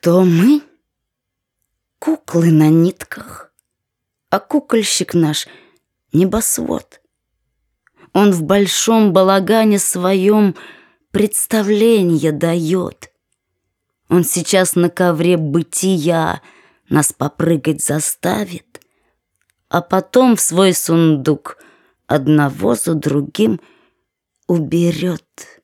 Кто мы? Куклы на нитках. А кукольщик наш — небосвод. Он в большом балагане своем представление дает. Он сейчас на ковре бытия нас попрыгать заставит, а потом в свой сундук одного за другим уберет.